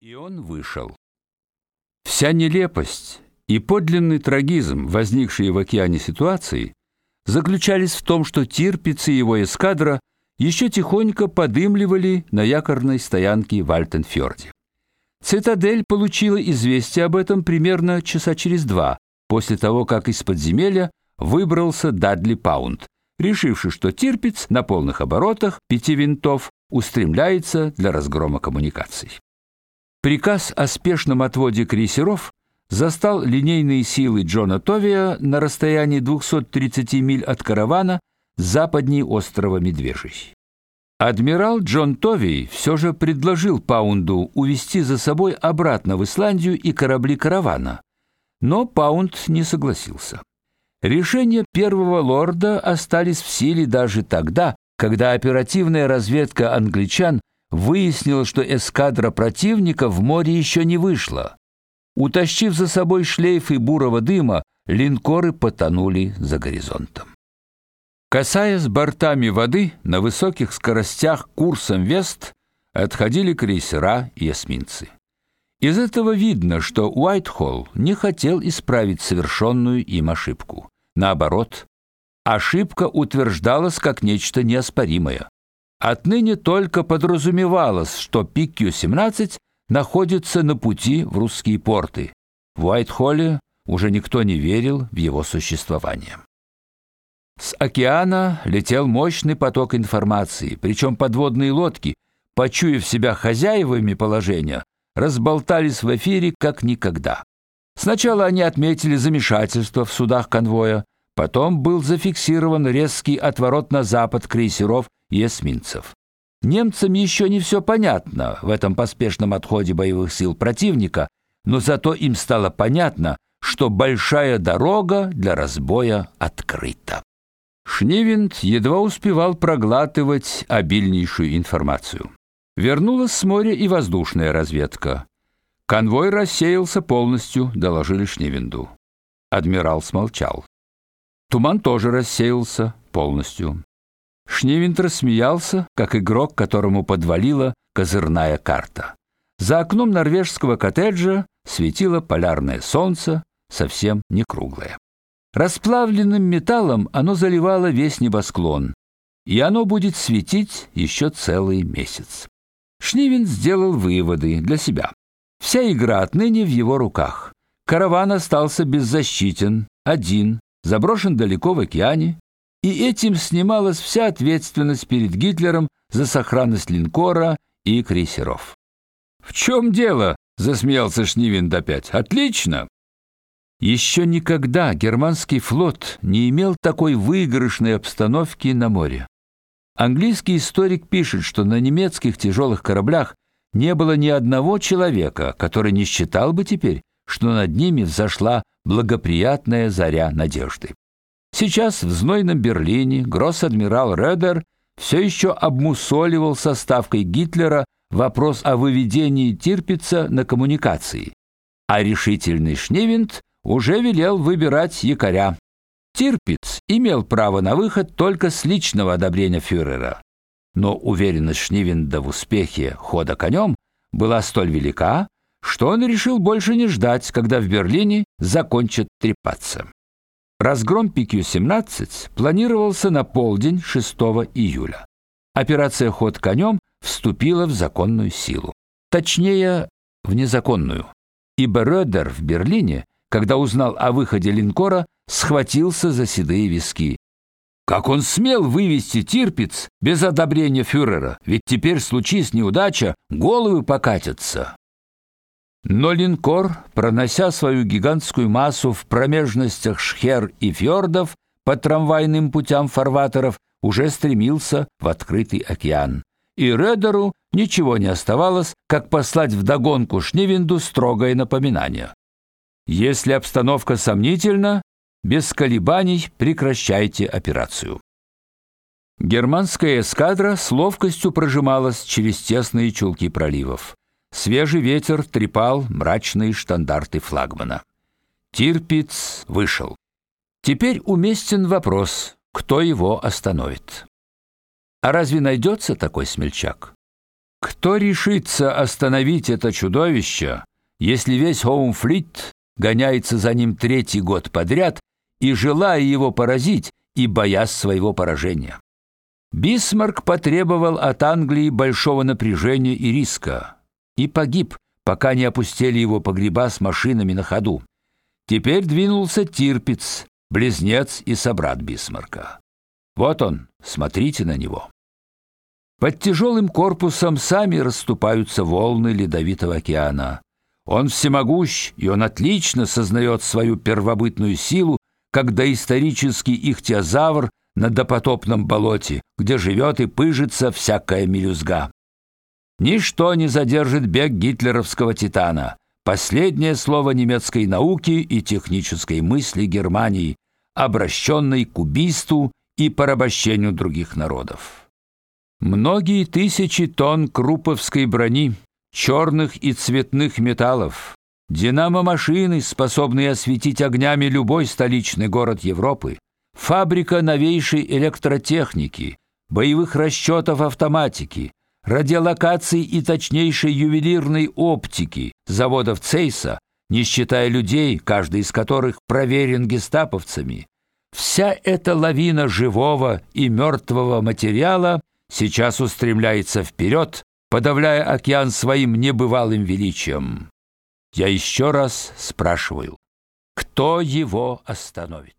И он вышел. Вся нелепость и подлинный трагизм, возникшие в океане ситуации, заключались в том, что Тирпиц и его эскадра еще тихонько подымливали на якорной стоянке в Альтенфьорде. Цитадель получила известие об этом примерно часа через два после того, как из подземелья выбрался Дадли Паунд, решивший, что Тирпиц на полных оборотах пяти винтов устремляется для разгрома коммуникаций. Приказ о спешном отводе крейсеров застал линейные силы Джона Товия на расстоянии 230 миль от каравана западнее острова Медвежий. Адмирал Джон Товий все же предложил Паунду увести за собой обратно в Исландию и корабли каравана, но Паунд не согласился. Решения первого лорда остались в силе даже тогда, когда оперативная разведка англичан выяснила, что эскадра противника в море еще не вышла. Утащив за собой шлейфы бурого дыма, линкоры потонули за горизонтом. Касаясь бортами воды, на высоких скоростях курсом вест отходили крейсера и эсминцы. Из этого видно, что Уайтхолл не хотел исправить совершенную им ошибку. Наоборот, ошибка утверждалась как нечто неоспоримое. Отныне только подразумевалось, что PQ-17 находится на пути в русские порты. В Уайтхолле уже никто не верил в его существование. С океана летел мощный поток информации, причем подводные лодки, почуяв себя хозяевами положения, разболтались в эфире как никогда. Сначала они отметили замешательство в судах конвоя, потом был зафиксирован резкий отворот на запад крейсеров и эсминцев. Немцам еще не все понятно в этом поспешном отходе боевых сил противника, но зато им стало понятно, что большая дорога для разбоя открыта. Шневинд едва успевал проглатывать обильнейшую информацию. Вернулась с моря и воздушная разведка. Конвой рассеялся полностью, доложили Шневинду. Адмирал смолчал. Туман тоже рассеялся полностью. Шневинт рассмеялся, как игрок, которому подвалила козырная карта. За окном норвежского коттеджа светило полярное солнце, совсем не круглое. Расплавленным металлом оно заливало весь небосклон, и оно будет светить еще целый месяц. Шнивин сделал выводы для себя. Вся игра отныне в его руках. Караван остался беззащитен, один, заброшен далеко в океане, и этим снималась вся ответственность перед Гитлером за сохранность линкора и крейсеров. В чем дело? засмеялся Шнивин опять. Отлично. Еще никогда германский флот не имел такой выигрышной обстановки на море. Английский историк пишет, что на немецких тяжелых кораблях не было ни одного человека, который не считал бы теперь, что над ними взошла благоприятная заря надежды. Сейчас в знойном Берлине гросс-адмирал Редер все еще обмусоливал со ставкой Гитлера вопрос о выведении Тирпица на коммуникации, а решительный Шневинд уже велел выбирать якоря. Тирпиц имел право на выход только с личного одобрения фюрера. Но уверенность Шневинда в успехе хода конем была столь велика, что он решил больше не ждать, когда в Берлине закончат трепаться. Разгром PQ-17 планировался на полдень 6 июля. Операция «Ход конем» вступила в законную силу. Точнее, в незаконную. Ибо Рёдер в Берлине, когда узнал о выходе линкора, схватился за седые виски. Как он смел вывести Тирпиц без одобрения фюрера? Ведь теперь, случись неудача, головы покатятся. Но линкор, пронося свою гигантскую массу в промежностях шхер и фьордов по трамвайным путям фарватеров, уже стремился в открытый океан. И Редеру ничего не оставалось, как послать вдогонку Шневинду строгое напоминание. Если обстановка сомнительна, без колебаний прекращайте операцию. Германская эскадра с ловкостью прожималась через тесные чулки проливов. Свежий ветер трепал мрачные штандарты флагмана. Тирпиц вышел. Теперь уместен вопрос, кто его остановит. А разве найдется такой смельчак? Кто решится остановить это чудовище, если весь Хоум Флит гоняется за ним третий год подряд и желая его поразить и боясь своего поражения? Бисмарк потребовал от Англии большого напряжения и риска и погиб, пока не опустили его погреба с машинами на ходу. Теперь двинулся Тирпиц, близнец и собрат Бисмарка. Вот он, смотрите на него. Под тяжелым корпусом сами расступаются волны ледовитого океана. Он всемогущ, и он отлично сознает свою первобытную силу, как доисторический ихтиозавр на допотопном болоте, где живет и пыжится всякая мелюзга. Ничто не задержит бег гитлеровского титана. Последнее слово немецкой науки и технической мысли Германии, обращенной к убийству и порабощению других народов. Многие тысячи тонн круповской брони, черных и цветных металлов, динамо-машины, способные осветить огнями любой столичный город Европы, фабрика новейшей электротехники, боевых расчетов автоматики, радиолокации и точнейшей ювелирной оптики заводов Цейса, не считая людей, каждый из которых проверен гестаповцами. Вся эта лавина живого и мертвого материала сейчас устремляется вперед, подавляя океан своим небывалым величием. Я еще раз спрашиваю, кто его остановит?